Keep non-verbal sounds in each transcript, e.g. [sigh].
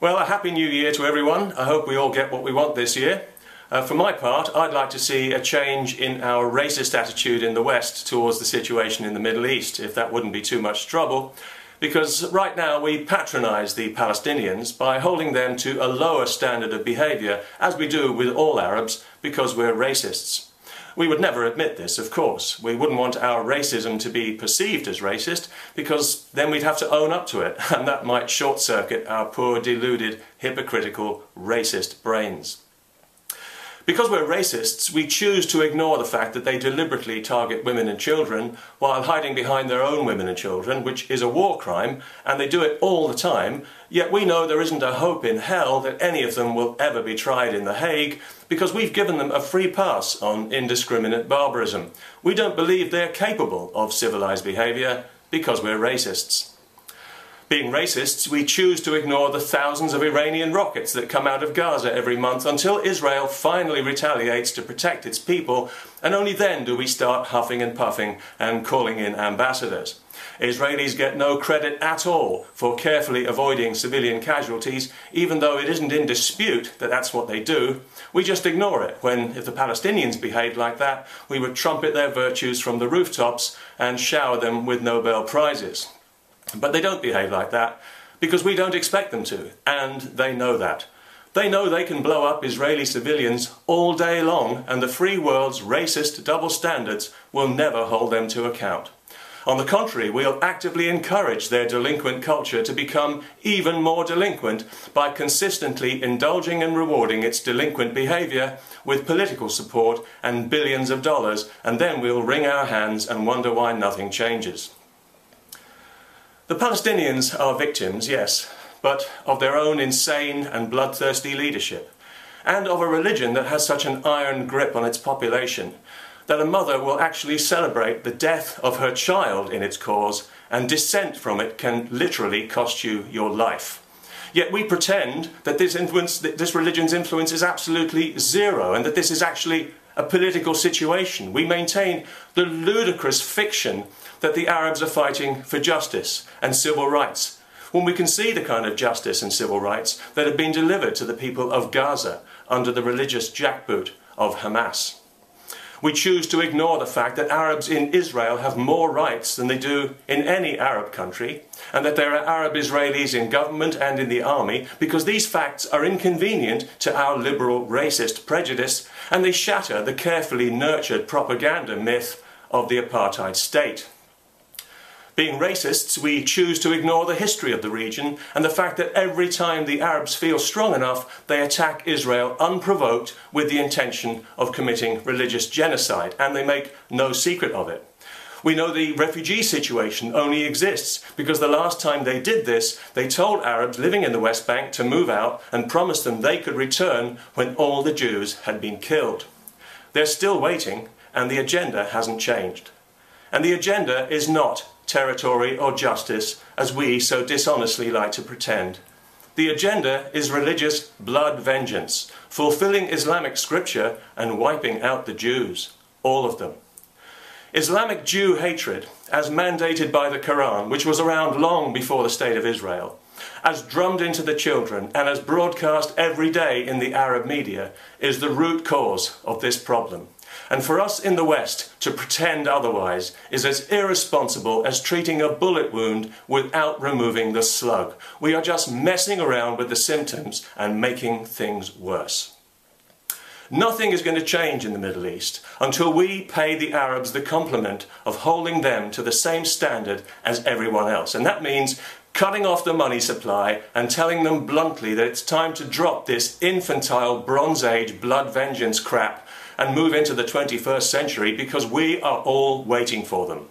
Well, a happy new year to everyone. I hope we all get what we want this year. Uh, for my part, I'd like to see a change in our racist attitude in the West towards the situation in the Middle East, if that wouldn't be too much trouble. Because right now we patronise the Palestinians by holding them to a lower standard of behaviour, as we do with all Arabs, because we're racists. We would never admit this, of course. We wouldn't want our racism to be perceived as racist, because then we'd have to own up to it, [laughs] and that might short circuit our poor, deluded, hypocritical, racist brains. Because we're racists, we choose to ignore the fact that they deliberately target women and children while hiding behind their own women and children, which is a war crime, and they do it all the time. Yet we know there isn't a hope in hell that any of them will ever be tried in The Hague because we've given them a free pass on indiscriminate barbarism. We don't believe they're capable of civilized behavior because we're racists. Being racists, we choose to ignore the thousands of Iranian rockets that come out of Gaza every month until Israel finally retaliates to protect its people, and only then do we start huffing and puffing and calling in ambassadors. Israelis get no credit at all for carefully avoiding civilian casualties, even though it isn't in dispute that that's what they do. We just ignore it when, if the Palestinians behaved like that, we would trumpet their virtues from the rooftops and shower them with Nobel Prizes. But they don't behave like that because we don't expect them to, and they know that. They know they can blow up Israeli civilians all day long, and the free world's racist double standards will never hold them to account. On the contrary, we'll actively encourage their delinquent culture to become even more delinquent by consistently indulging and rewarding its delinquent behaviour with political support and billions of dollars, and then we'll wring our hands and wonder why nothing changes. The Palestinians are victims, yes, but of their own insane and bloodthirsty leadership, and of a religion that has such an iron grip on its population that a mother will actually celebrate the death of her child in its cause, and dissent from it can literally cost you your life. Yet we pretend that this, influence, that this religion's influence is absolutely zero and that this is actually a political situation. We maintain the ludicrous fiction that the Arabs are fighting for justice and civil rights, when we can see the kind of justice and civil rights that have been delivered to the people of Gaza under the religious jackboot of Hamas. We choose to ignore the fact that Arabs in Israel have more rights than they do in any Arab country, and that there are Arab Israelis in government and in the army, because these facts are inconvenient to our liberal racist prejudice, and they shatter the carefully nurtured propaganda myth of the apartheid state. Being racists, we choose to ignore the history of the region and the fact that every time the Arabs feel strong enough, they attack Israel unprovoked with the intention of committing religious genocide, and they make no secret of it. We know the refugee situation only exists because the last time they did this, they told Arabs living in the West Bank to move out and promised them they could return when all the Jews had been killed. They're still waiting, and the agenda hasn't changed. And the agenda is not territory, or justice, as we so dishonestly like to pretend. The agenda is religious blood vengeance, fulfilling Islamic scripture and wiping out the Jews, all of them. Islamic Jew hatred, as mandated by the Quran, which was around long before the State of Israel, as drummed into the children and as broadcast every day in the Arab media, is the root cause of this problem. And for us in the West to pretend otherwise is as irresponsible as treating a bullet wound without removing the slug. We are just messing around with the symptoms and making things worse. Nothing is going to change in the Middle East until we pay the Arabs the compliment of holding them to the same standard as everyone else. And that means cutting off the money supply and telling them bluntly that it's time to drop this infantile Bronze Age blood vengeance crap and move into the 21st century because we are all waiting for them.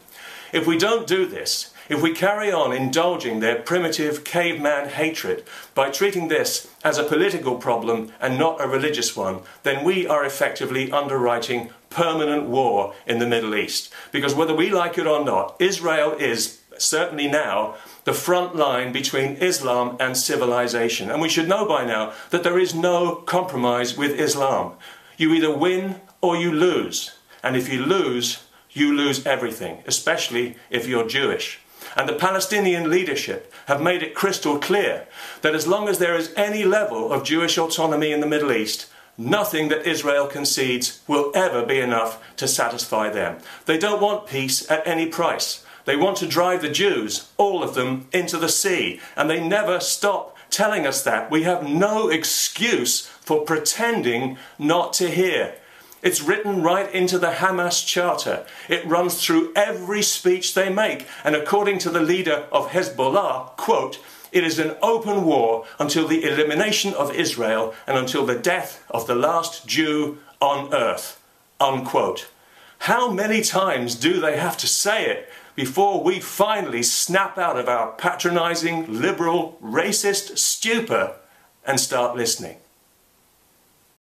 If we don't do this, if we carry on indulging their primitive caveman hatred by treating this as a political problem and not a religious one, then we are effectively underwriting permanent war in the Middle East. Because whether we like it or not, Israel is certainly now the front line between Islam and civilization. And we should know by now that there is no compromise with Islam. You either win or you lose. And if you lose, you lose everything, especially if you're Jewish. and the Palestinian leadership have made it crystal clear that as long as there is any level of Jewish autonomy in the Middle East, nothing that Israel concedes will ever be enough to satisfy them. They don't want peace at any price. They want to drive the Jews, all of them, into the sea, and they never stop telling us that. We have no excuse for pretending not to hear. It's written right into the Hamas charter. It runs through every speech they make. And according to the leader of Hezbollah, quote, it is an open war until the elimination of Israel and until the death of the last Jew on earth. Unquote. How many times do they have to say it before we finally snap out of our patronizing, liberal, racist stupor and start listening?